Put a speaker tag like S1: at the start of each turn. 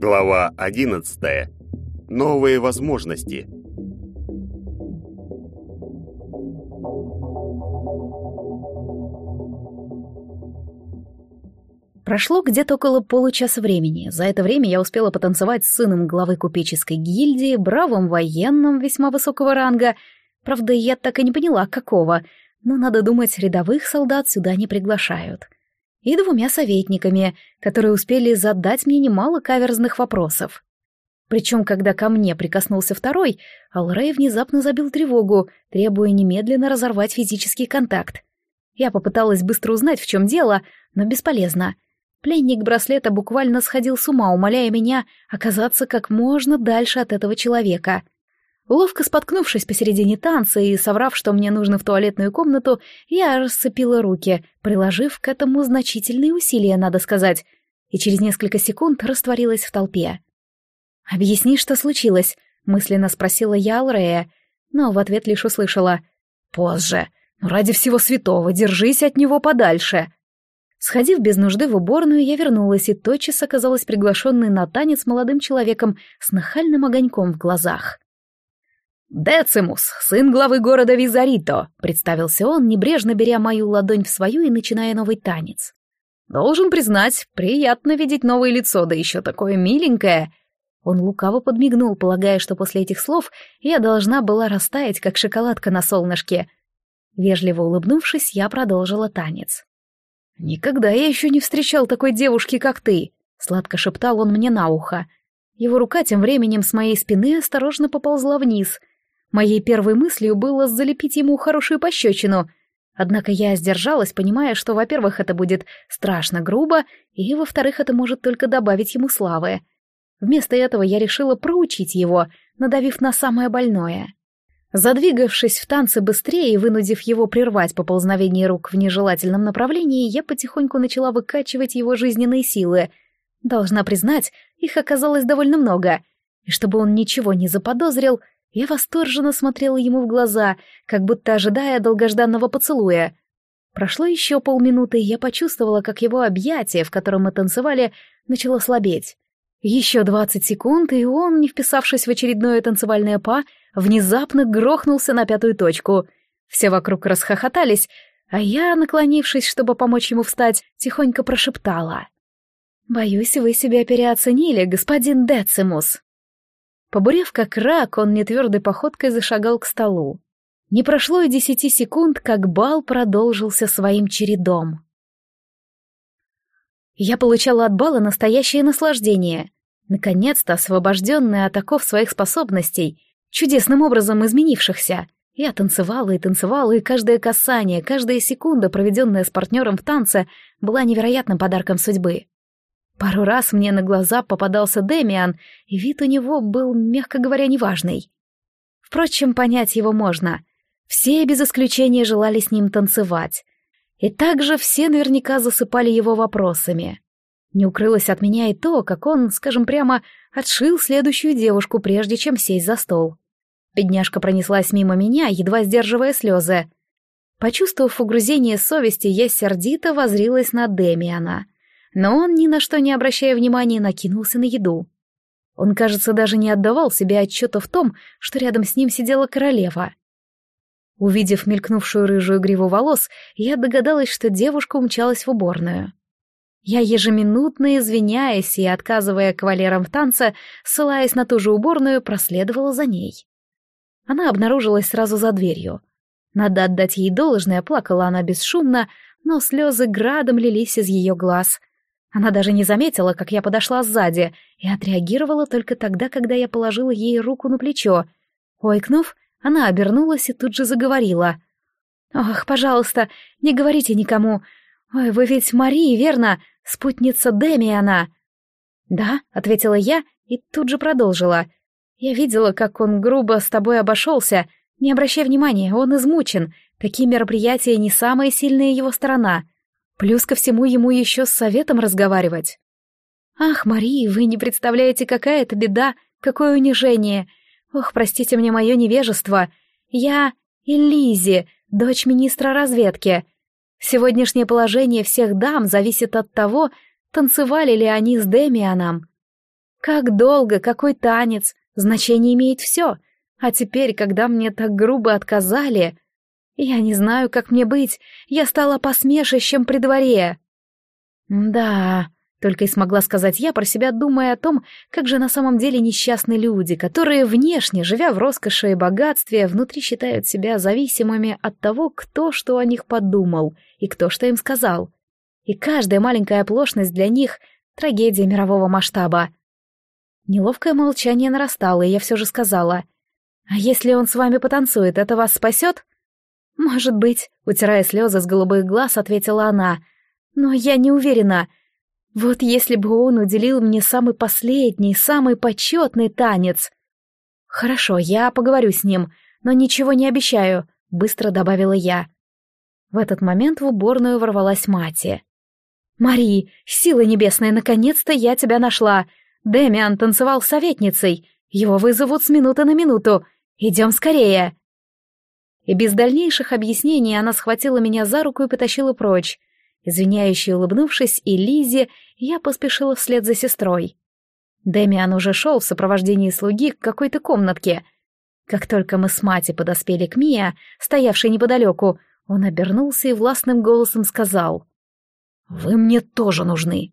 S1: Глава 11. Новые возможности.
S2: Прошло где-то около получаса времени. За это время я успела потанцевать с сыном главы купеческой гильдии, бравым военным весьма высокого ранга. Правда, я так и не поняла, какого, но, надо думать, рядовых солдат сюда не приглашают. И двумя советниками, которые успели задать мне немало каверзных вопросов. Причем, когда ко мне прикоснулся второй, Алрей внезапно забил тревогу, требуя немедленно разорвать физический контакт. Я попыталась быстро узнать, в чем дело, но бесполезно — Пленник браслета буквально сходил с ума, умоляя меня оказаться как можно дальше от этого человека. Ловко споткнувшись посередине танца и соврав, что мне нужно в туалетную комнату, я расцепила руки, приложив к этому значительные усилия, надо сказать, и через несколько секунд растворилась в толпе. «Объясни, что случилось», — мысленно спросила я Алрея, но в ответ лишь услышала «Позже. Ради всего святого, держись от него подальше». Сходив без нужды в уборную, я вернулась и тотчас оказалась приглашенной на танец молодым человеком с нахальным огоньком в глазах. «Децимус, сын главы города Визарито», — представился он, небрежно беря мою ладонь в свою и начиная новый танец. «Должен признать, приятно видеть новое лицо, да еще такое миленькое». Он лукаво подмигнул, полагая, что после этих слов я должна была растаять, как шоколадка на солнышке. Вежливо улыбнувшись, я продолжила танец. «Никогда я еще не встречал такой девушки, как ты», — сладко шептал он мне на ухо. Его рука тем временем с моей спины осторожно поползла вниз. Моей первой мыслью было залепить ему хорошую пощечину. Однако я сдержалась, понимая, что, во-первых, это будет страшно грубо, и, во-вторых, это может только добавить ему славы. Вместо этого я решила проучить его, надавив на самое больное. Задвигавшись в танце быстрее и вынудив его прервать поползновение рук в нежелательном направлении, я потихоньку начала выкачивать его жизненные силы. Должна признать, их оказалось довольно много. И чтобы он ничего не заподозрил, я восторженно смотрела ему в глаза, как будто ожидая долгожданного поцелуя. Прошло еще полминуты, и я почувствовала, как его объятие, в котором мы танцевали, начало слабеть. Еще двадцать секунд, и он, не вписавшись в очередное танцевальное па, внезапно грохнулся на пятую точку. Все вокруг расхохотались, а я, наклонившись, чтобы помочь ему встать, тихонько прошептала. «Боюсь, вы себя переоценили, господин Децимус». Побурев как рак, он нетвердой походкой зашагал к столу. Не прошло и десяти секунд, как бал продолжился своим чередом. Я получала от бала настоящее наслаждение. Наконец-то, освобожденная от оков своих способностей, чудесным образом изменившихся, я танцевала и танцевала, и каждое касание, каждая секунда, проведенная с партнером в танце, была невероятным подарком судьбы. Пару раз мне на глаза попадался Демиан, и вид у него был, мягко говоря, неважный. Впрочем, понять его можно. Все без исключения желали с ним танцевать. И также все наверняка засыпали его вопросами. Не укрылось от меня и то, как он, скажем прямо, отшил следующую девушку, прежде чем сесть за стол. Бедняжка пронеслась мимо меня, едва сдерживая слезы. Почувствовав угрызение совести, я сердито возрилась на Демиана. Но он, ни на что не обращая внимания, накинулся на еду. Он, кажется, даже не отдавал себе отчета в том, что рядом с ним сидела королева. Увидев мелькнувшую рыжую гриву волос, я догадалась, что девушка умчалась в уборную. Я ежеминутно извиняясь и отказывая кавалерам в танце, ссылаясь на ту же уборную, проследовала за ней. Она обнаружилась сразу за дверью. Надо отдать ей должное, плакала она бесшумно, но слезы градом лились из ее глаз. Она даже не заметила, как я подошла сзади, и отреагировала только тогда, когда я положила ей руку на плечо. Ойкнув, она обернулась и тут же заговорила. «Ах, пожалуйста, не говорите никому. Ой, вы ведь Мария, верно? Спутница Демиана». «Да», — ответила я и тут же продолжила. Я видела, как он грубо с тобой обошелся. Не обращай внимания, он измучен. Такие мероприятия не самая сильная его сторона. Плюс ко всему ему еще с советом разговаривать. Ах, Мария, вы не представляете, какая это беда, какое унижение. Ох, простите мне мое невежество. Я... И Лизи, дочь министра разведки. Сегодняшнее положение всех дам зависит от того, танцевали ли они с Демианом. Как долго, какой танец, значение имеет все. А теперь, когда мне так грубо отказали... Я не знаю, как мне быть, я стала посмешищем при дворе. Да, только и смогла сказать я про себя, думая о том, как же на самом деле несчастны люди, которые внешне, живя в роскоши и богатстве, внутри считают себя зависимыми от того, кто что о них подумал и кто что им сказал. И каждая маленькая оплошность для них — трагедия мирового масштаба. Неловкое молчание нарастало, и я все же сказала. «А если он с вами потанцует, это вас спасет?» «Может быть», — утирая слезы с голубых глаз, ответила она. «Но я не уверена. Вот если бы он уделил мне самый последний, самый почетный танец. Хорошо, я поговорю с ним, но ничего не обещаю, быстро добавила я. В этот момент в уборную ворвалась Мати. «Мари, сила небесная, наконец-то я тебя нашла! Дэмиан танцевал с советницей. Его вызовут с минуты на минуту. Идем скорее!» И без дальнейших объяснений она схватила меня за руку и потащила прочь. Извиняюще улыбнувшись и Лизе, я поспешила вслед за сестрой. Дэмиан уже шел в сопровождении слуги к какой-то комнатке. Как только мы с Мати подоспели к Мия, стоявшей неподалеку, он обернулся и властным голосом сказал. «Вы мне тоже нужны».